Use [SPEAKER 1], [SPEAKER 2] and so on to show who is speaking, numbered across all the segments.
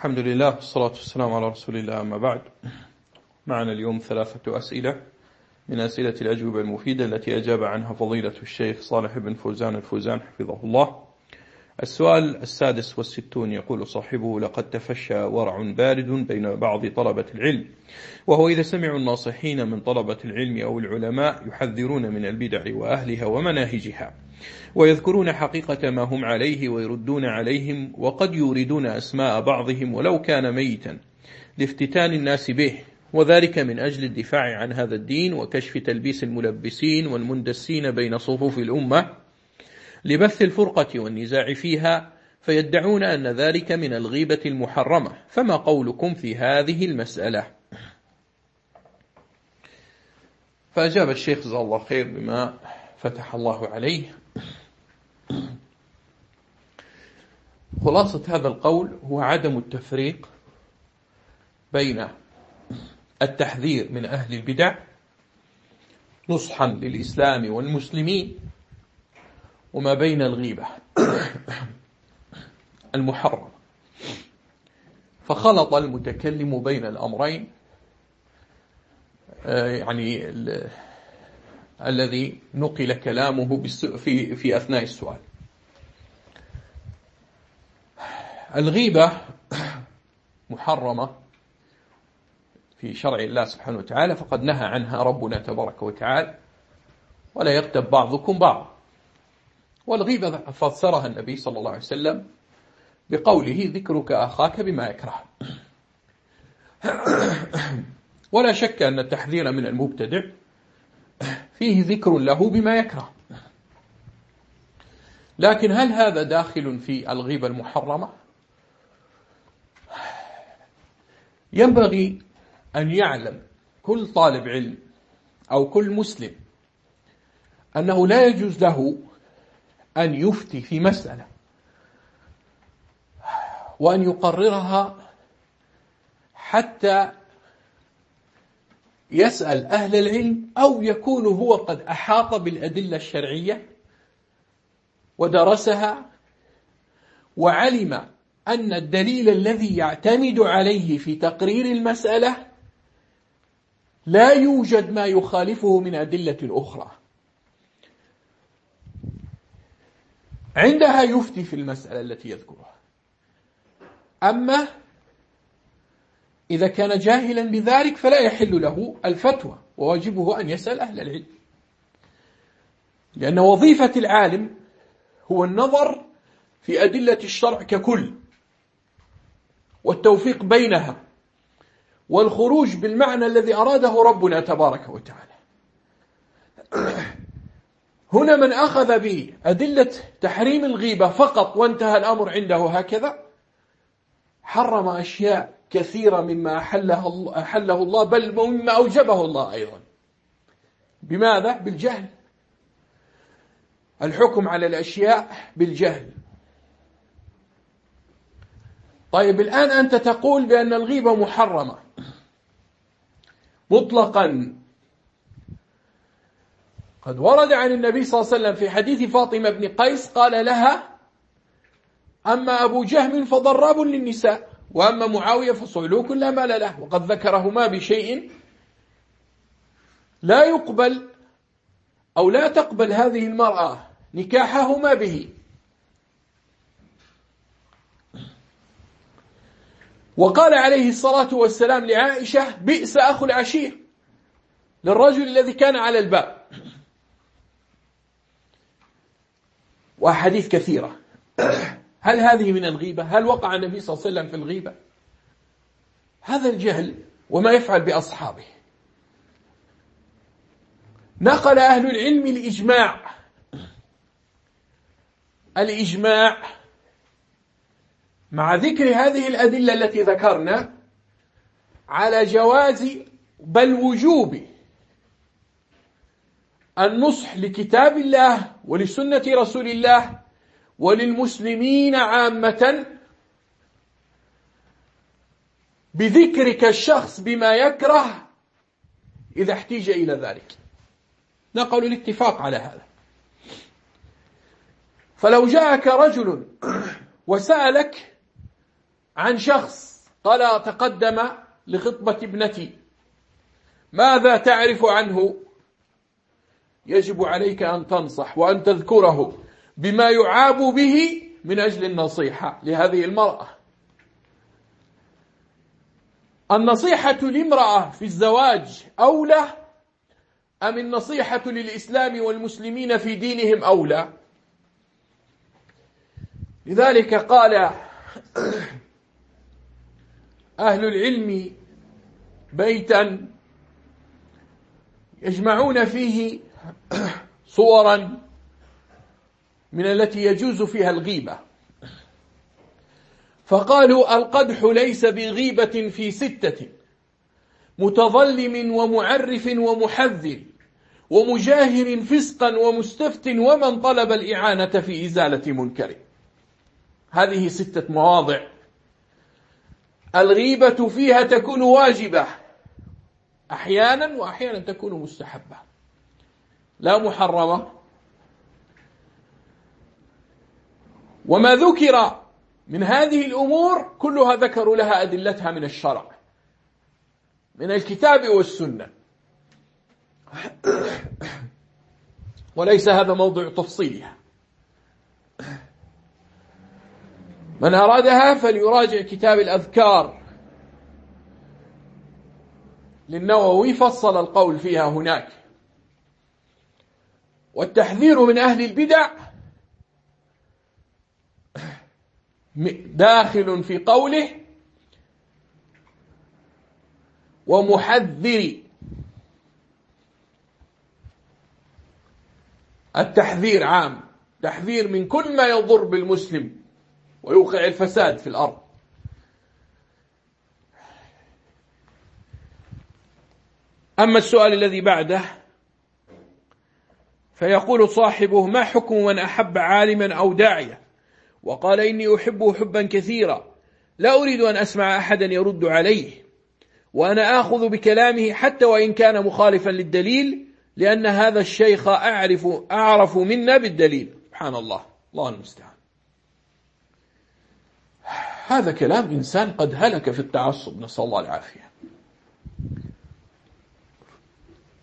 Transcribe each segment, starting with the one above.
[SPEAKER 1] الحمد لله والصلاة والسلام على رسول الله أما بعد. معنا اليوم ثلاثة أسئلة. من أسئلة الأجوبة المفيدة التي أجاب عنها فضيلة الشيخ صالح بن فوزان الفوزان حفظه الله. السؤال السادس والستون يقول صاحبه لقد تفشى ورع بارد بين بعض طلبة العلم. وهو إذا سمعوا الناصحين من طلبة العلم أو العلماء يحذرون من البدع وأهلها ومناهجها. ويذكرون حقيقة ما هم عليه ويردون عليهم وقد يوردون أسماء بعضهم ولو كان ميتا لافتتان الناس به. وذلك من أجل الدفاع عن هذا الدين وكشف تلبيس الملبسين والمندسين بين صفوف الأمة لبث الفرقة والنزاع فيها فيدعون أن ذلك من الغيبة المحرمة. فما قولكم في هذه المسألة؟ فأجاب الشيخ جزاه الله خير بما فتح الله عليه. خلاصة هذا القول هو عدم التفريق بين التحذير من أهل البدع نصحا للإسلام والمسلمين وما بين الغيبة المحرم فخلط المتكلم بين الأمرين آه، يعني الذي نقل كلامه في في أثناء السؤال. الغيبة محرمة في شرع الله سبحانه وتعالى فقد نهى عنها ربنا تبارك وتعالى ولا يغتب بعضكم بعض والغيبة فسرها النبي صلى الله عليه وسلم بقوله ذكرك أخاك بما يكره. ولا شك أن التحذير من المبتدع فيه ذكر له بما يكره. لكن هل هذا داخل في الغيبة المحرمة؟ ينبغي أن يعلم كل طالب علم أو كل مسلم أنه لا يجوز له أن يفتي في مسألة وأن يقررها حتى يسأل أهل العلم أو يكون هو قد أحاط بالأدلة الشرعية ودرسها وعلم أن الدليل الذي يعتمد عليه في تقرير المسألة لا يوجد ما يخالفه من أدلة أخرى. عندها يفتي في المسألة التي يذكرها. أما إذا كان جاهلا بذلك فلا يحل له الفتوى وواجبه أن يسأل أهل العلم. لأن وظيفة العالم هو النظر في أدلة الشرع ككل والتوفيق بينها والخروج بالمعنى الذي أراده ربنا تبارك وتعالى. هنا من أخذ بأدلة تحريم الغيبة فقط وانتهى الأمر عنده هكذا حرم أشياء كثيرة مما أحله, أحله الله بل مما أوجبه الله أيضا. بماذا؟ بالجهل. الحكم على الأشياء بالجهل. طيب الآن أنت تقول بأن الغيبة محرمة. مطلقا. قد ورد عن النبي صلى الله عليه وسلم في حديث فاطمة بن قيس قال لها أما أبو جهم فضراب للنساء. وأما معاوية فصعلوك لا مال له وقد ذكرهما بشيء لا يقبل أو لا تقبل هذه المرأة نكاحهما به. وقال عليه الصلاة والسلام لعائشة بئس أخو العشير للرجل الذي كان على الباب. وأحاديث كثيرة. هل هذه من الغيبة؟ هل وقع النبي صلى الله عليه وسلم في الغيبة؟ هذا الجهل وما يفعل بأصحابه نقل أهل العلم الإجماع الإجماع مع ذكر هذه الأدلة التي ذكرنا على جواز بل وجوب النصح لكتاب الله ولسنة رسول الله وللمسلمين عامة بذكرك الشخص بما يكره إذا احتيج إلى ذلك. نقل الاتفاق على هذا. فلو جاءك رجل وسألك عن شخص قال تقدم لخطبة ابنتي ماذا تعرف عنه؟ يجب عليك أن تنصح وأن تذكره. بما يعاب به من أجل النصيحة لهذه المرأة. النصيحة لامرأة في الزواج أولى أم النصيحة للإسلام والمسلمين في دينهم أولى؟ لذلك قال أهل العلم بيتا يجمعون فيه صورا من التي يجوز فيها الغيبة. فقالوا القدح ليس بغيبة في ستة. متظلم ومعرف ومحذر ومجاهر فسقا ومستفت ومن طلب الإعانة في إزالة منكر. هذه ستة مواضع. الغيبة فيها تكون واجبة. أحيانا وأحيانا تكون مستحبة. لا محرمة. وما ذكر من هذه الأمور كلها ذكروا لها أدلتها من الشرع من الكتاب والسنة. وليس هذا موضع تفصيلها. من أرادها فليراجع كتاب الأذكار. للنووي فصل القول فيها هناك. والتحذير من أهل البدع داخل في قوله ومحذر. التحذير عام. تحذير من كل ما يضر بالمسلم ويوقع الفساد في الأرض. أما السؤال الذي بعده فيقول صاحبه ما حكم من أحب عالما أو داعية؟ وقال إني أحبه حبا كثيرا. لا أريد أن أسمع أحدا يرد عليه. وأنا آخذ بكلامه حتى وإن كان مخالفا للدليل لأن هذا الشيخ أعرف أعرف منا بالدليل. سبحان الله. الله المستعان. هذا كلام إنسان قد هلك في التعصب. نسأل الله العافية.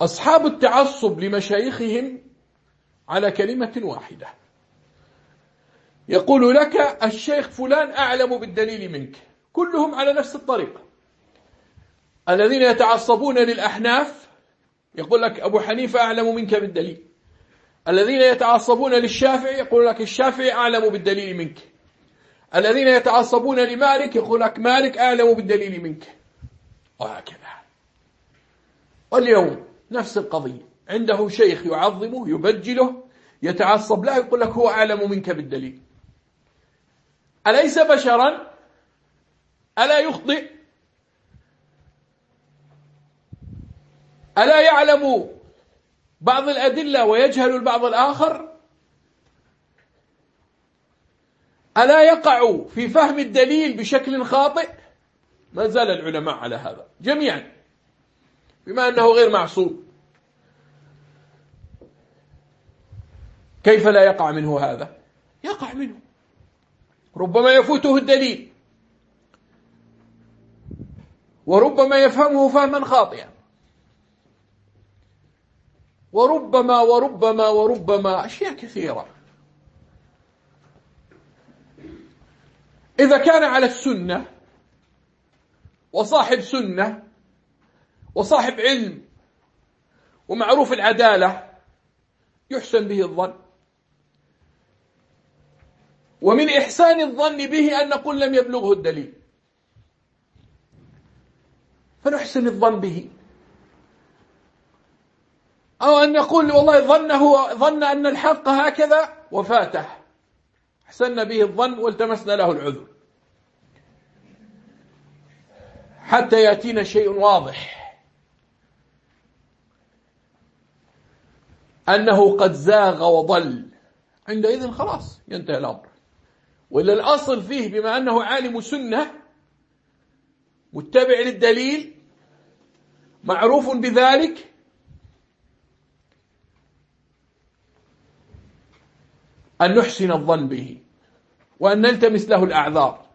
[SPEAKER 1] أصحاب التعصب لمشايخهم على كلمة واحدة. يقول لك الشيخ فلان أعلم بالدليل منك. كلهم على نفس الطريقة. الذين يتعصبون للأحناف يقول لك أبو حنيفة أعلم منك بالدليل. الذين يتعصبون للشافعي يقول لك الشافعي أعلم بالدليل منك. الذين يتعصبون لمالك يقول لك مالك أعلم بالدليل منك. وهكذا. واليوم نفس القضية. عنده شيخ يعظمه يبجله يتعصب له يقول لك هو أعلم منك بالدليل. أليس بشرا؟ ألا يخطئ؟ ألا يعلم بعض الأدلة ويجهل البعض الآخر؟ ألا يقع في فهم الدليل بشكل خاطئ؟ ما زال العلماء على هذا جميعا بما أنه غير معصوم. كيف لا يقع منه هذا؟ يقع منه. ربما يفوته الدليل. وربما يفهمه فهما خاطئا. وربما وربما وربما أشياء كثيرة. إذا كان على السنة وصاحب سنة وصاحب علم ومعروف العدالة يحسن به الظن. ومن إحسان الظن به أن نقول لم يبلغه الدليل. فنحسن الظن به. أو أن نقول والله ظنه ظن أن الحق هكذا وفاته احسن به الظن والتمسنا له العذر. حتى يأتينا شيء واضح. أنه قد زاغ وضل. عندئذ خلاص ينتهي الأمر. وإلا الأصل فيه بما أنه عالم سنة متبع للدليل معروف بذلك؟ أن نحسن الظن به وأن نلتمس له الأعذار.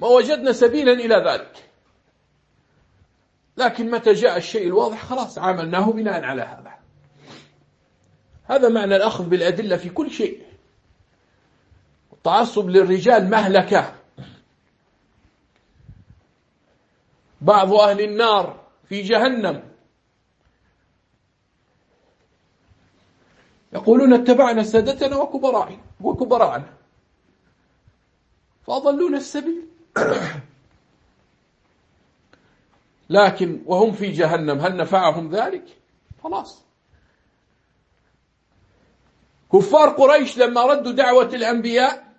[SPEAKER 1] ما وجدنا سبيلا إلى ذلك. لكن متى جاء الشيء الواضح؟ خلاص عاملناه بناء على هذا. هذا معنى الأخذ بالأدلة في كل شيء. التعصب للرجال مهلكة. بعض أهل النار في جهنم. يقولون اتبعنا سادتنا وكبراءنا وكبراءنا. فأضلون السبيل. لكن وهم في جهنم هل نفعهم ذلك؟ خلاص. كفار قريش لما ردوا دعوة الأنبياء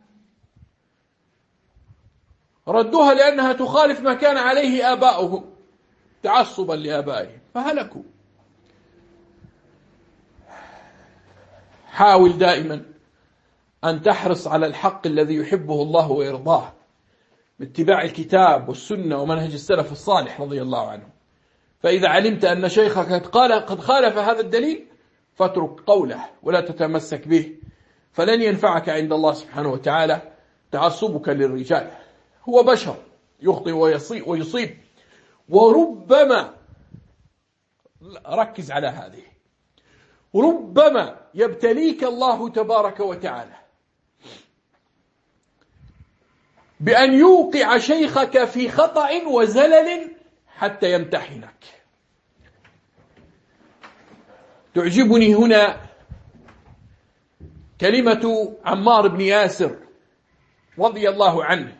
[SPEAKER 1] ردوها لأنها تخالف ما كان عليه آباؤهم تعصبا لآبائهم فهلكوا. حاول دائما أن تحرص على الحق الذي يحبه الله ويرضاه باتباع الكتاب والسنة ومنهج السلف الصالح رضي الله عنه. فإذا علمت أن شيخك قد خالف هذا الدليل فاترك قوله ولا تتمسك به فلن ينفعك عند الله سبحانه وتعالى تعصبك للرجال. هو بشر يخطئ ويصيب وربما ركز على هذه. ربما يبتليك الله تبارك وتعالى بأن يوقع شيخك في خطأ وزلل حتى يمتحنك. تعجبني هنا كلمة عمار بن ياسر رضي الله عنه.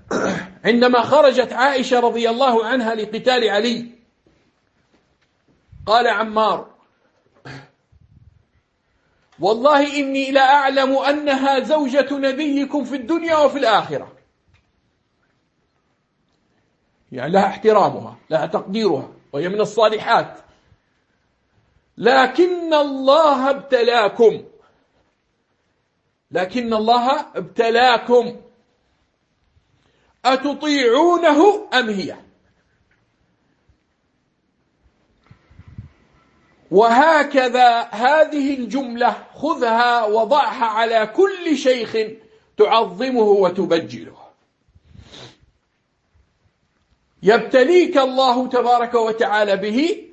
[SPEAKER 1] عندما خرجت عائشة رضي الله عنها لقتال علي. قال عمار والله إني لأعلم أنها زوجة نبيكم في الدنيا وفي الآخرة. يعني لها احترامها لها تقديرها وهي من الصالحات. لكن الله ابتلاكم. لكن الله ابتلاكم. أتطيعونه أم هي؟ وهكذا هذه الجملة خذها وضعها على كل شيخ تعظمه وتبجله. يبتليك الله تبارك وتعالى به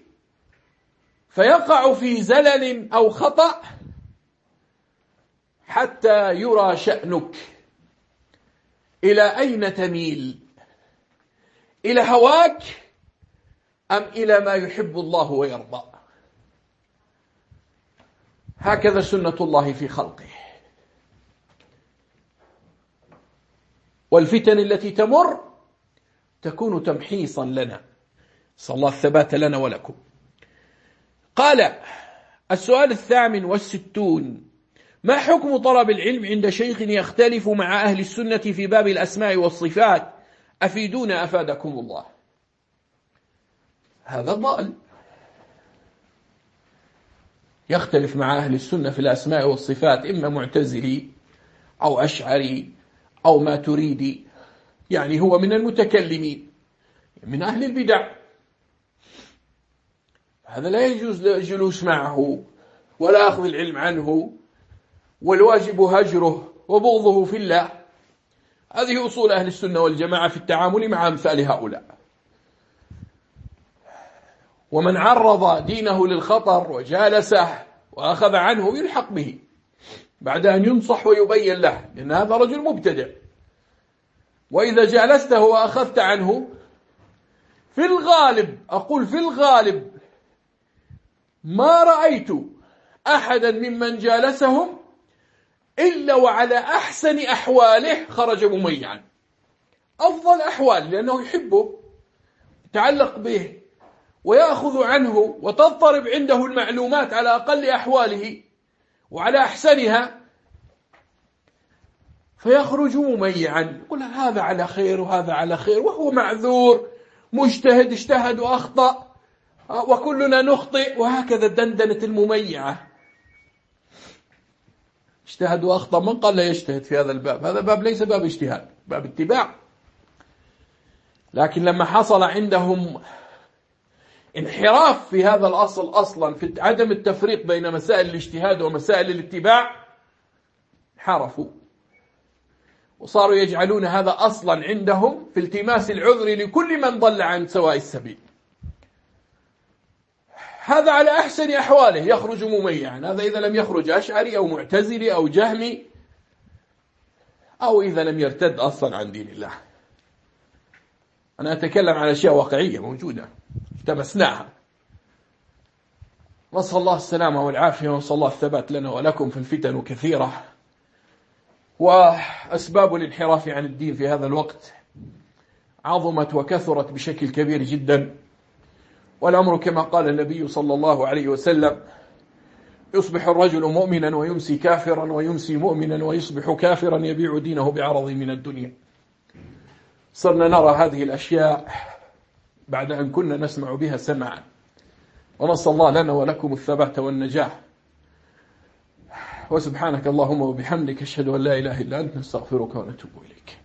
[SPEAKER 1] فيقع في زلل أو خطأ حتى يرى شأنك. إلى أين تميل؟ إلى هواك أم إلى ما يحب الله ويرضى؟ هكذا سنة الله في خلقه. والفتن التي تمر تكون تمحيصا لنا. صلى الله الثبات لنا ولكم. قال السؤال الثامن والستون ما حكم طلب العلم عند شيخ يختلف مع أهل السنة في باب الأسماء والصفات؟ أفيدونا أفادكم الله. هذا ضال. يختلف مع أهل السنة في الأسماء والصفات إما معتزلي أو أشعري أو ما تريدي يعني هو من المتكلمين من أهل البدع. هذا لا يجوز الجلوس معه ولا أخذ العلم عنه. والواجب هجره وبغضه في الله. هذه أصول أهل السنة والجماعة في التعامل مع أمثال هؤلاء. ومن عرض دينه للخطر وجالسه وأخذ عنه يلحق به. بعد أن ينصح ويبين له لأن هذا رجل مبتدع. وإذا جالسته وأخذت عنه في الغالب أقول في الغالب ما رأيت أحدا ممن جالسهم إلا وعلى أحسن أحواله خرج مميعا. أفضل أحوال لأنه يحبه يتعلق به ويأخذ عنه وتضطرب عنده المعلومات على أقل أحواله وعلى أحسنها فيخرج مميعا. يقول هذا على خير وهذا على خير وهو معذور مجتهد اجتهد وأخطأ وكلنا نخطئ وهكذا دندنة المميعة. اجتهد وأخطأ من قال لا يجتهد في هذا الباب. هذا باب ليس باب اجتهاد باب اتباع. لكن لما حصل عندهم انحراف في هذا الأصل أصلا في عدم التفريق بين مسائل الاجتهاد ومسائل الاتباع انحرفوا.
[SPEAKER 2] وصاروا يجعلون هذا أصلا عندهم في التماس العذر لكل من ضل عن سواء السبيل. هذا على أحسن أحواله يخرج مميعا. هذا إذا لم يخرج أشعري أو معتزلي أو جهمي أو إذا لم يرتد أصلا عن دين الله. أنا أتكلم عن أشياء واقعية موجودة التمسناها نسأل الله السلامة والعافية ونسأل الله الثبات لنا ولكم في الفتن كثيرة. وأسباب الانحراف عن الدين في هذا الوقت عظمت وكثرت بشكل كبير جدا. والأمر كما قال النبي صلى الله عليه وسلم يصبح الرجل مؤمنا ويمسي كافرا ويمسي مؤمنا ويصبح كافرا يبيع دينه بعرض من الدنيا. صرنا نرى هذه الأشياء بعد أن كنا نسمع بها سمعا ونسأل الله لنا ولكم الثبات والنجاح. وسبحانك اللهم وبحمدك أشهد أن لا إله إلا أنت نستغفرك ونتوب إليك.